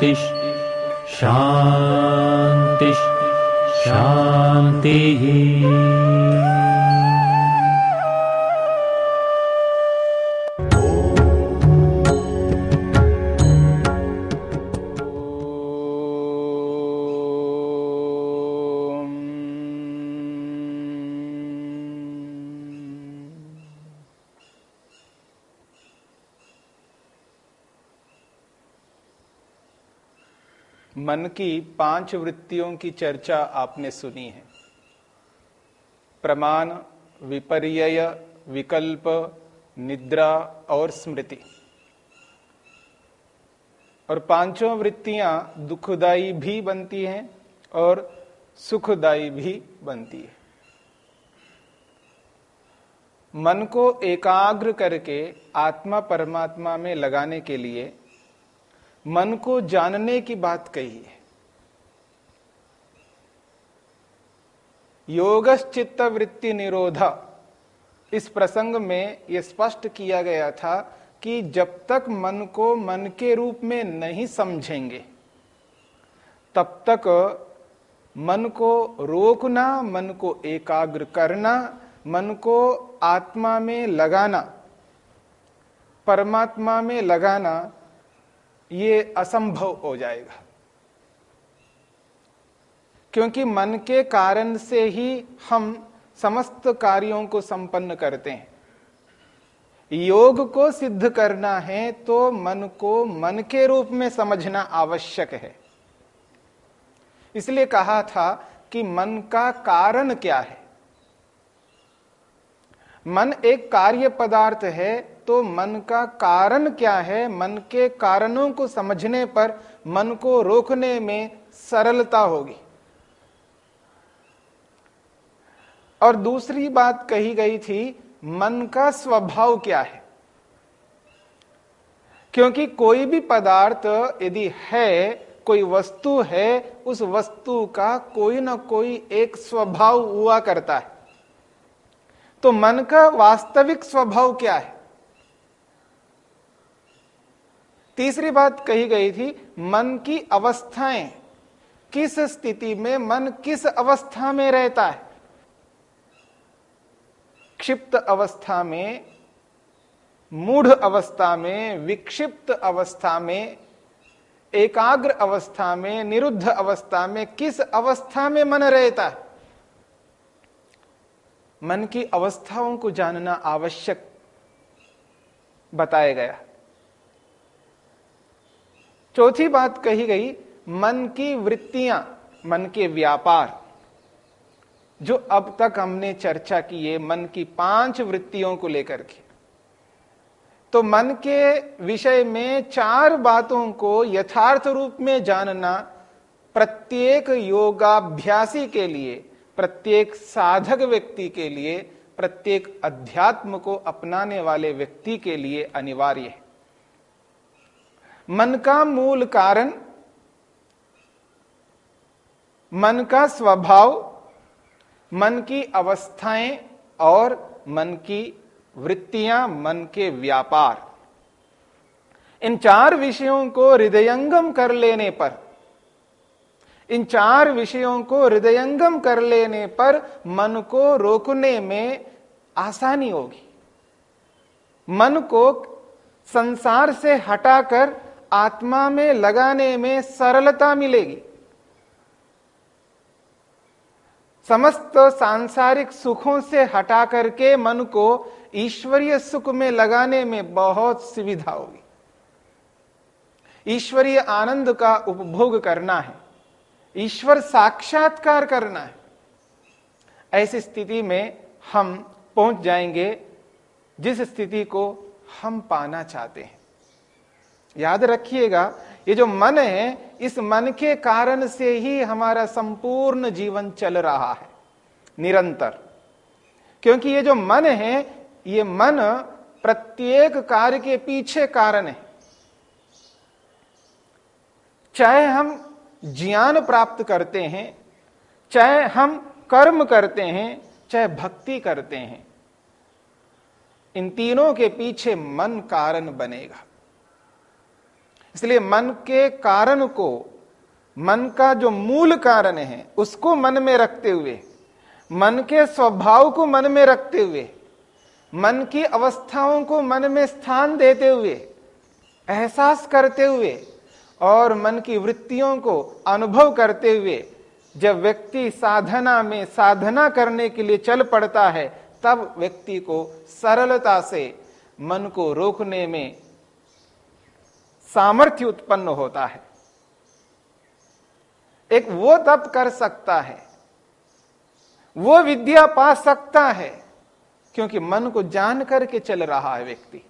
शान्तिः शांति। शान्तिः मन की पाँच वृत्तियों की चर्चा आपने सुनी है। प्रमाण, विपर्यय, विकल्प, निद्रा और स्मृति। और पाँचों वृत्तियाँ दुखदाई भी बनती हैं और सुखदाई भी बनती है। मन को एकाग्र करके आत्मा परमात्मा में लगाने के लिए मन को जानने की बात कही है। योगश्चित्त वृत्ति निरोधा। इस प्रसंग में यह स्पष्ट किया गया था कि जब तक मन को मन के रूप में नहीं समझेंगे, तब तक मन को रोकना, मन को एकाग्र करना, मन को आत्मा में लगाना, परमात्मा में लगाना ये असंभव हो जाएगा। क्योंकि मन के कारण से ही हम समस्त कार्यों को संपन्न करते हैं। योग को सिद्ध करना है तो मन को मन के रूप में समझना आवश्यक है। इसलिए कहा था कि मन का कारण क्या है? मन एक कार्य पदार्थ है तो मन का कारण क्या है? मन के कारणों को समझने पर मन को रोकने में सरलता होगी। और दूसरी बात कही गई थी, मन का स्वभाव क्या है? क्योंकि कोई भी पदार्थ यदि है, कोई वस्तु है, उस वस्तु का कोई ना कोई एक स्वभाव हुआ करता है। तो मन का वास्तविक स्वभाव क्या है? तीसरी बात कही गई थी, मन की अवस्थाएँ। किस स्थिति में मन किस अवस्था में रहता है? क्षिप्त अवस्था में, मूढ़ अवस्था में, विक्षिप्त अवस्था में, एकाग्र अवस्था में, निरुद्ध अवस्था में, किस अवस्था में मन रहता है? मन की अवस्थाओं को जानना आवश्यक बताया गया। चौथी बात कही गई, मन की वृत्तियाँ, मन के व्यापार। जो अब तक हमने चर्चा की है, मन की पाँच वृत्तियों को लेकर के। तो मन के विषय में चार बातों को यथार्थ रूप में जानना प्रत्येक योगाभ्यासी के लिए, प्रत्येक साधक व्यक्ति के लिए, प्रत्येक अध्यात्म को अपनाने वाले व्यक्ति के लिए अनिवार्य है। मन का मूल कारण, मन का स्वभाव, मन की अवस्थाएँ और मन की वृत्तियाँ, मन के व्यापार। इन चार विषयों को हृदयंगम कर लेने पर, इन चार विषयों को हृदयंगम कर लेने पर मन को रोकने में आसानी होगी। मन को संसार से हटाकर आत्मा में लगाने में सरलता मिलेगी। समस्त सांसारिक सुखों से हटा करके मन को ईश्वरीय सुख में लगाने में बहुत सुविधा होगी। ईश्वरीय आनंद का उपभोग करना है। ईश्वर साक्षात्कार करना है। ऐसी स्थिति में हम पहुँच जाएँगे जिस स्थिति को हम पाना चाहते हैं। याद रखिएगा, ये जो मन है, इस मन के कारण से ही हमारा संपूर्ण जीवन चल रहा है, निरंतर। क्योंकि ये जो मन है, ये मन प्रत्येक कार्य के पीछे कारण है। चाहे हम ज्ञान प्राप्त करते हैं, चाहे हम कर्म करते हैं, चाहे भक्ति करते हैं, इन तीनों के पीछे मन कारण बनेगा। इसलिए मन के कारण को, मन का जो मूल कारण है, उसको मन में रखते हुए, मन के स्वभाव को मन में रखते हुए, मन की अवस्थाओं को मन में स्थान देते हुए, एहसास करते हुए और मन की वृत्तियों को अनुभव करते हुए जब व्यक्ति साधना में साधना करने के लिए चल पड़ता है, तब व्यक्ति को सरलता से मन को रोकने में सामर्थ्य उत्पन्न होता है। एक वो तप कर सकता है, वो विद्या पा सकता है, क्योंकि मन को जान करके चल रहा है व्यक्ति।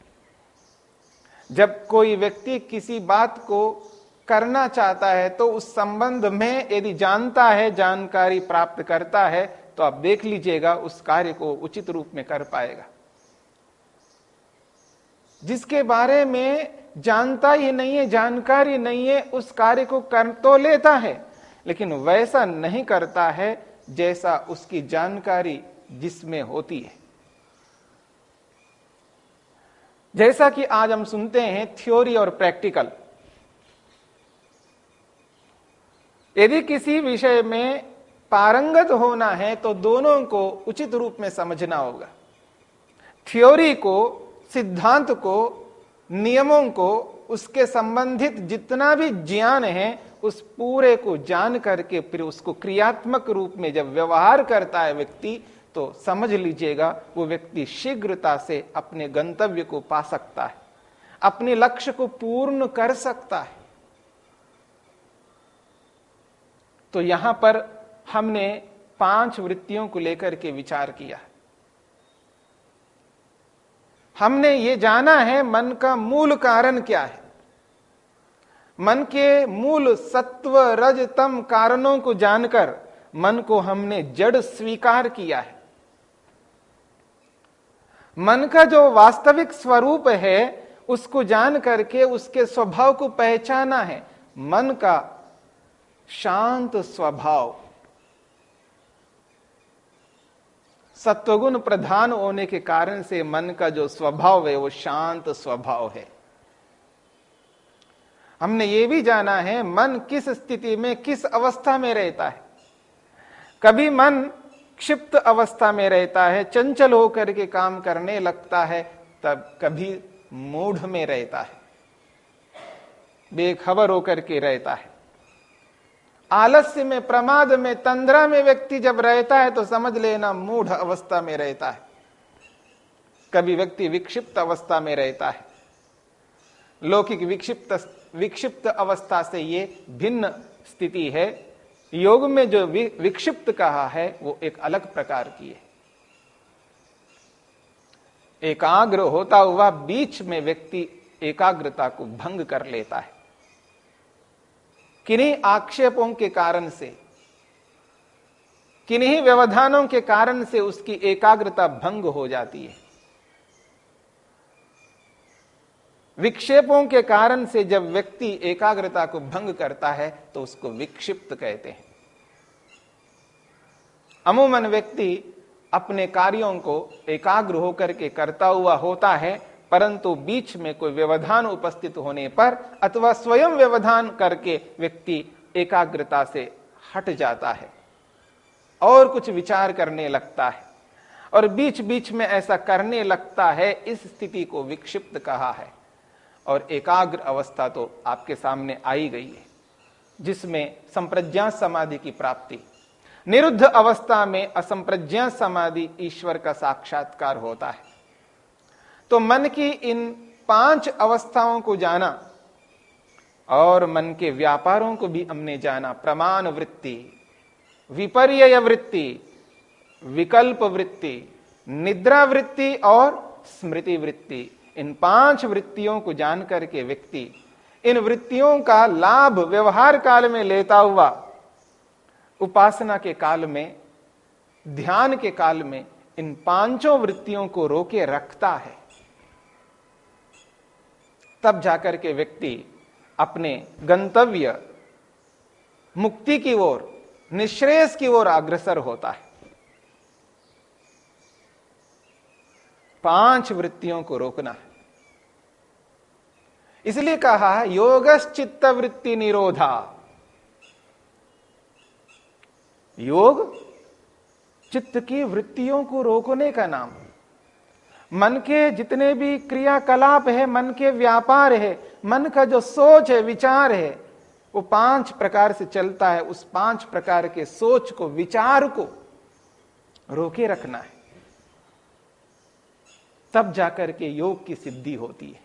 जब कोई व्यक्ति किसी बात को करना चाहता है तो उस संबंध में यदि जानता है, जानकारी प्राप्त करता है तो आप देख लीजिएगा, उस कार्य को उचित रूप में कर पाएगा। जिसके बारे में जानता ही नहीं है, जानकारी नहीं है, उस कार्य को कर तो लेता है, लेकिन वैसा नहीं करता है जैसा उसकी जानकारी जिसमें होती है। जैसा कि आज हम सुनते हैं थ्योरी और प्रैक्टिकल यदि किसी विषय में पारंगत होना है तो दोनों को उचित रूप में समझना होगा। थ्योरी को, सिद्धांत को नियमों को, उसके संबंधित जितना भी ज्ञान है, उस पूरे को जान करके, फिर उसको क्रियात्मक रूप में जब व्यवहार करता है व्यक्ति तो समझ लीजिएगा, वो व्यक्ति शीघ्रता से अपने गंतव्य को पा सकता है। अपने लक्ष्य को पूर्ण कर सकता है। तो यहाँ पर हमने पाँच वृत्तियों को लेकर के विचार किया। हमने ये जाना है मन का मूल कारण क्या है। मन के मूल सत्व रज तम कारणों को जानकर मन को हमने जड़ स्वीकार किया है। मन का जो वास्तविक स्वरूप है, उसको जान करके उसके स्वभाव को पहचाना है। मन का शांत स्वभाव। सत्वगुण प्रधान होने के कारण से मन का जो स्वभाव है, वो शांत स्वभाव है। हमने ये भी जाना है, मन किस स्थिति में, किस अवस्था में रहता है। कभी मन क्षिप्त अवस्था में रहता है, चंचल होकर के काम करने लगता है, तब कभी मूढ़ में रहता है। बेखबर होकर के रहता है। आलस्य में, प्रमाद में, तंद्रा में व्यक्ति जब रहता है तो समझ लेना मूढ़ अवस्था में रहता है। कभी व्यक्ति विक्षिप्त अवस्था में रहता है। लौकिक विक्षिप्त विक्षिप्त अवस्था से ये भिन्न स्थिति है। योग में जो विक्षिप्त कहा है, वो एक अलग प्रकार की है। एकाग्र होता हुआ बीच में व्यक्ति एकाग्रता को भंग कर लेता है। किन्हीं आक्षेपों के कारण से, किन्हीं व्यवधानों के कारण से उसकी एकाग्रता भंग हो जाती है। विक्षेपों के कारण से जब व्यक्ति एकाग्रता को भंग करता है तो उसको विक्षिप्त कहते हैं। अमूमन व्यक्ति अपने कार्यों को एकाग्र होकर के करता हुआ होता है परंतु बीच में कोई व्यवधान उपस्थित होने पर अथवा स्वयं व्यवधान करके व्यक्ति एकाग्रता से हट जाता है और कुछ विचार करने लगता है और बीच बीच में ऐसा करने लगता है, इस स्थिति को विक्षिप्त कहा है। और एकाग्र अवस्था तो आपके सामने आई गई है, जिसमें संप्रज्ञा समाधि की प्राप्ति। निरुद्ध अवस्था में असंप्रज्ञा समाधि ईश्वर का साक्षात्कार होता है। तो मन की इन पाँच अवस्थाओं को जाना और मन के व्यापारों को भी हमने जाना। प्रमाण वृत्ति विपर्य वृत्ति, विकल्प वृत्ति, निद्रा वृत्ति और स्मृति वृत्ति। इन पाँच वृत्तियों को जान करके व्यक्ति इन वृत्तियों का लाभ व्यवहार काल में लेता हुआ, उपासना के काल में, ध्यान के काल में इन पाँचों वृत्तियों को रोके रखता है। तब जाकर के व्यक्ति अपने गंतव्य मुक्ति की ओर, निश्रेयस की ओर अग्रसर होता है। पाँच वृत्तियों को रोकना है। इसलिए कहा है, योगश्चित्त वृत्ति निरोधा। योग, चित्त की वृत्तियों को रोकने का नाम मन के जितने भी क्रियाकलाप है, मन के व्यापार है, मन का जो सोच है, विचार है, वो पाँच प्रकार से चलता है। उस पाँच प्रकार के सोच को, विचार को रोके रखना है। तब जाकर के योग की सिद्धि होती है।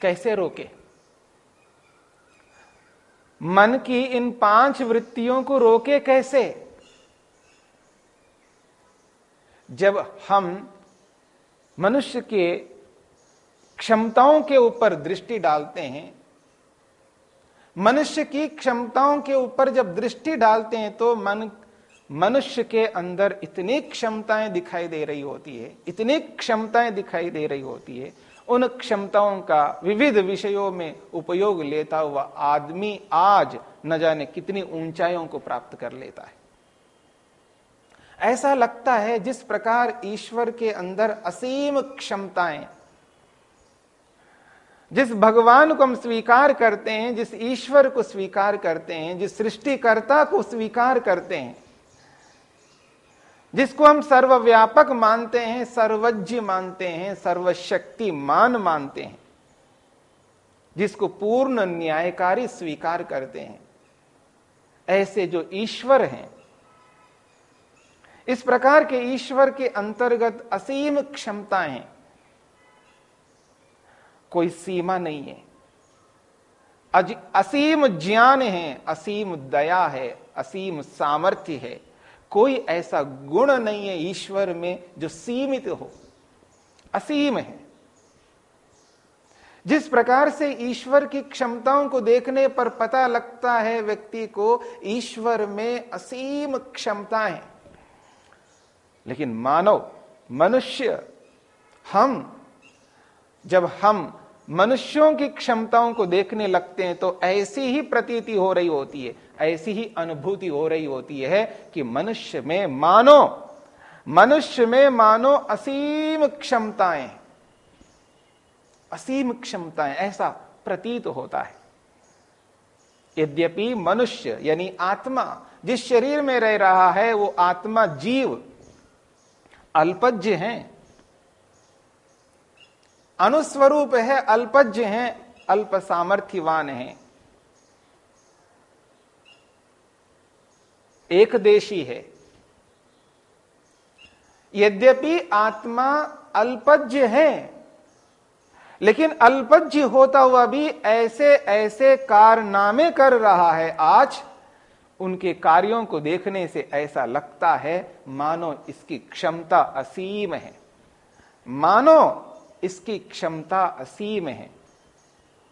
कैसे रोके? मन की इन पाँच वृत्तियों को रोके कैसे? जब हम मनुष्य के क्षमताओं के ऊपर दृष्टि डालते हैं, मनुष्य की क्षमताओं के ऊपर जब दृष्टि डालते हैं तो मन, मनुष्य के अंदर इतनी क्षमताएँ दिखाई दे रही होती है, इतनी क्षमताएँ दिखाई दे रही होती है, उन क्षमताओं का विविध विषयों में उपयोग लेता हुआ आदमी आज न जाने कितनी ऊंचाइयों को प्राप्त कर लेता है। ऐसा लगता है जिस प्रकार ईश्वर के अंदर असीम क्षमताएँ, जिस भगवान को हम स्वीकार करते हैं, जिस ईश्वर को स्वीकार करते हैं, जिस सृष्टिकर्ता को स्वीकार करते हैं, जिसको हम सर्वव्यापक मानते हैं, सर्वज्ञ मानते हैं, सर्वशक्तिमान मानते हैं, जिसको पूर्ण न्यायकारी स्वीकार करते हैं, ऐसे जो ईश्वर हैं इस प्रकार के ईश्वर के अंतर्गत असीम क्षमताएँ हैं। कोई सीमा नहीं है। असीम ज्ञान है, असीम दया है, असीम सामर्थ्य है। कोई ऐसा गुण नहीं है ईश्वर में जो सीमित हो। असीम है। जिस प्रकार से ईश्वर की क्षमताओं को देखने पर पता लगता है व्यक्ति को, ईश्वर में असीम क्षमताएँ लेकिन मानव, मनुष्य, हम, जब हम मनुष्यों की क्षमताओं को देखने लगते हैं तो ऐसी ही प्रतीति हो रही होती है, ऐसी ही अनुभूति हो रही होती है कि मनुष्य में मानो, मनुष्य में मानो असीम क्षमताएँ असीम क्षमताएँ, ऐसा प्रतीत होता है। यद्यपि मनुष्य, यानी आत्मा, जिस शरीर में रह रहा है, वो आत्मा जीव अल्पज्य हैं। अनुस्वरूप है अल्पज्य हैं अल्प सामर्थ्यवान हैं। एक देशी है। यद्यपि आत्मा अल्पज्य है, लेकिन अल्पज्य होता हुआ भी ऐसे ऐसे कारनामे कर रहा है आज। उनके कार्यों को देखने से ऐसा लगता है, मानो इसकी क्षमता असीम है। मानो इसकी क्षमता असीम है।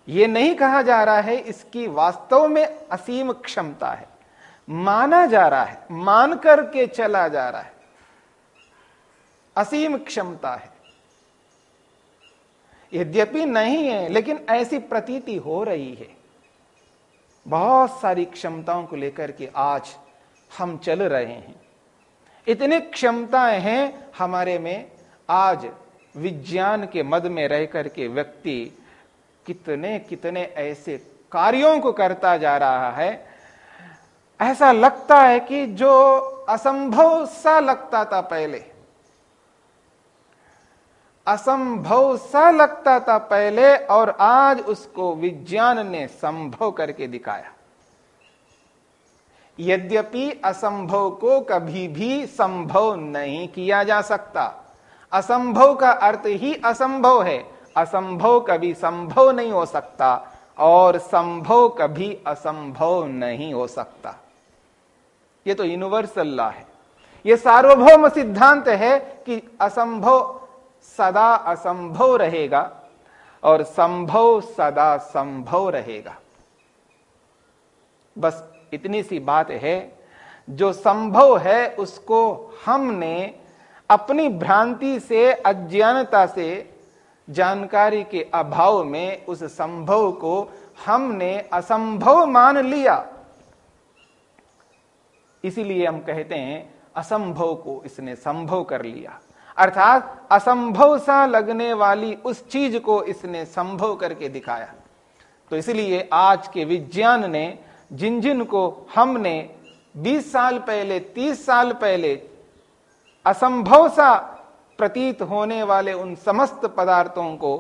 यह नहीं कहा जा रहा है इसकी वास्तव में असीम क्षमता है। माना जा रहा है, मान करके चला जा रहा है। असीम क्षमता है। यद्यपि नहीं है, लेकिन ऐसी प्रतीति हो रही है। बहुत सारी क्षमताओं को लेकर के आज हम चल रहे हैं। इतनी क्षमताएँ हैं हमारे में, आज विज्ञान के मद में रह करके व्यक्ति कितने कितने ऐसे कार्यों को करता जा रहा है। ऐसा लगता है कि जो असंभव सा लगता था पहले असंभव सा लगता था पहले और आज उसको विज्ञान ने संभव करके दिखाया। यद्यपि असंभव को कभी भी संभव नहीं किया जा सकता। असंभव का अर्थ ही असंभव है। असंभव कभी संभव नहीं हो सकता और संभव कभी असंभव नहीं हो सकता। यह तो यूनिवर्सल लॉ है। यह सार्वभौम सिद्धांत है कि असंभव सदा असंभव रहेगा और संभव सदा संभव रहेगा। बस इतनी सी बात है, जो संभव है उसको हमने अपनी भ्रांति से, अज्ञानता से, जानकारी के अभाव में उस संभव को हमने असंभव मान लिया। इसीलिए हम कहते हैं, असंभव को इसने संभव कर लिया। अर्थात असंभव सा लगने वाली उस चीज़ को इसने संभव करके दिखाया। तो इसलिए आज के विज्ञान ने जिन जिन को हमने 20 साल पहले 30 साल पहले असंभव सा प्रतीत होने वाले उन समस्त पदार्थों को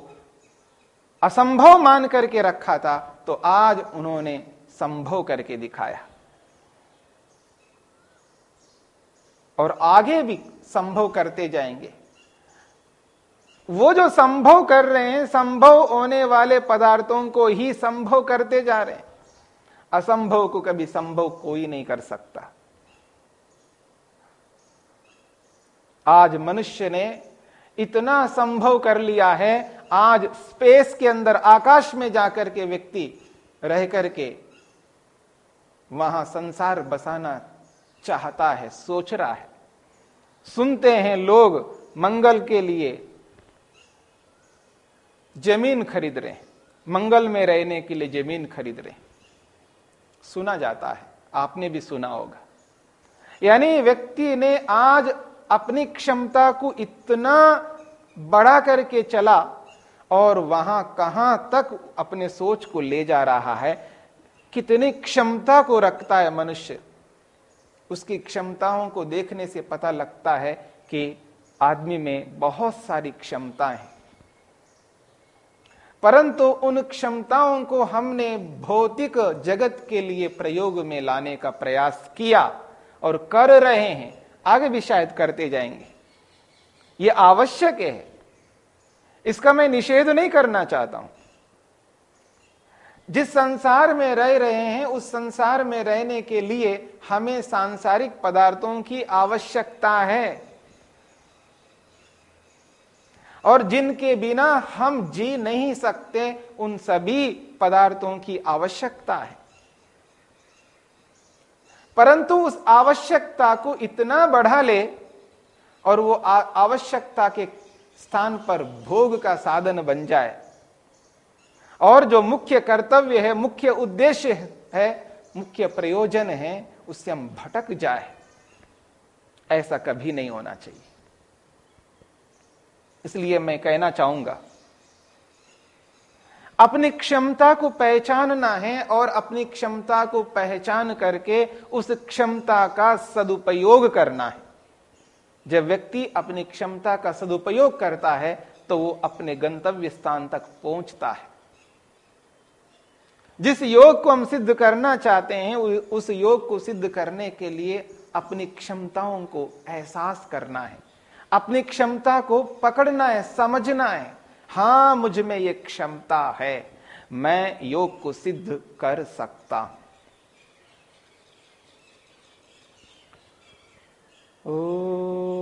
असंभव मान करके रखा था तो आज उन्होंने संभव करके दिखाया। और आगे भी संभव करते जाएँगे। वो जो संभव कर रहे हैं, संभव होने वाले पदार्थों को ही संभव करते जा रहे हैं। असंभव को कभी संभव कोई नहीं कर सकता। आज मनुष्य ने इतना संभव कर लिया है, आज स्पेस के अंदर, आकाश में जाकर के व्यक्ति रह करके वहाँ संसार बसाना चाहता है, सोच रहा है। सुनते हैं लोग मंगल के लिए। ज़मीन खरीद रहे मंगल में रहने के लिए ज़मीन खरीद रहे सुना जाता है, आपने भी सुना होगा। यानी व्यक्ति ने आज अपनी क्षमता को इतना बड़ा करके चला और वहाँ कहाँ तक अपने सोच को ले जा रहा है, कितनी क्षमता को रखता है मनुष्य। उसकी क्षमताओं को देखने से पता लगता है कि आदमी में बहुत सारी क्षमताएँ हैं। परंतु उन क्षमताओं को हमने भौतिक जगत के लिए प्रयोग में लाने का प्रयास किया और कर रहे हैं, आगे भी शायद करते जाएँगे। ये आवश्यक है। इसका मैं निषेध नहीं करना चाहता हूँ। जिस संसार में रह रहे हैं, उस संसार में रहने के लिए हमें सांसारिक पदार्थों की आवश्यकता है। और जिनके बिना हम जी नहीं सकते, उन सभी पदार्थों की आवश्यकता है। परंतु उस आवश्यकता को इतना बढ़ा ले और वो आवश्यकता के स्थान पर भोग का साधन बन जाए और जो मुख्य कर्तव्य है, मुख्य उद्देश्य है, मुख्य प्रयोजन है, उससे हम भटक जाए। ऐसा कभी नहीं होना चाहिए। इसलिए मैं कहना चाहूँगा, अपनी क्षमता को पहचानना है और अपनी क्षमता को पहचान करके उस क्षमता का सदुपयोग करना है। जब व्यक्ति अपनी क्षमता का सदुपयोग करता है तो वो अपने गंतव्य स्थान तक पहुँचता है। जिस योग को हम सिद्ध करना चाहते हैं उस योग को सिद्ध करने के लिए अपनी क्षमताओं को एहसास करना है। अपनी क्षमता को पकड़ना है, समझना है। हाँ, मुझमें ये क्षमता है। मैं योग को सिद्ध कर सकता हूँ। ओ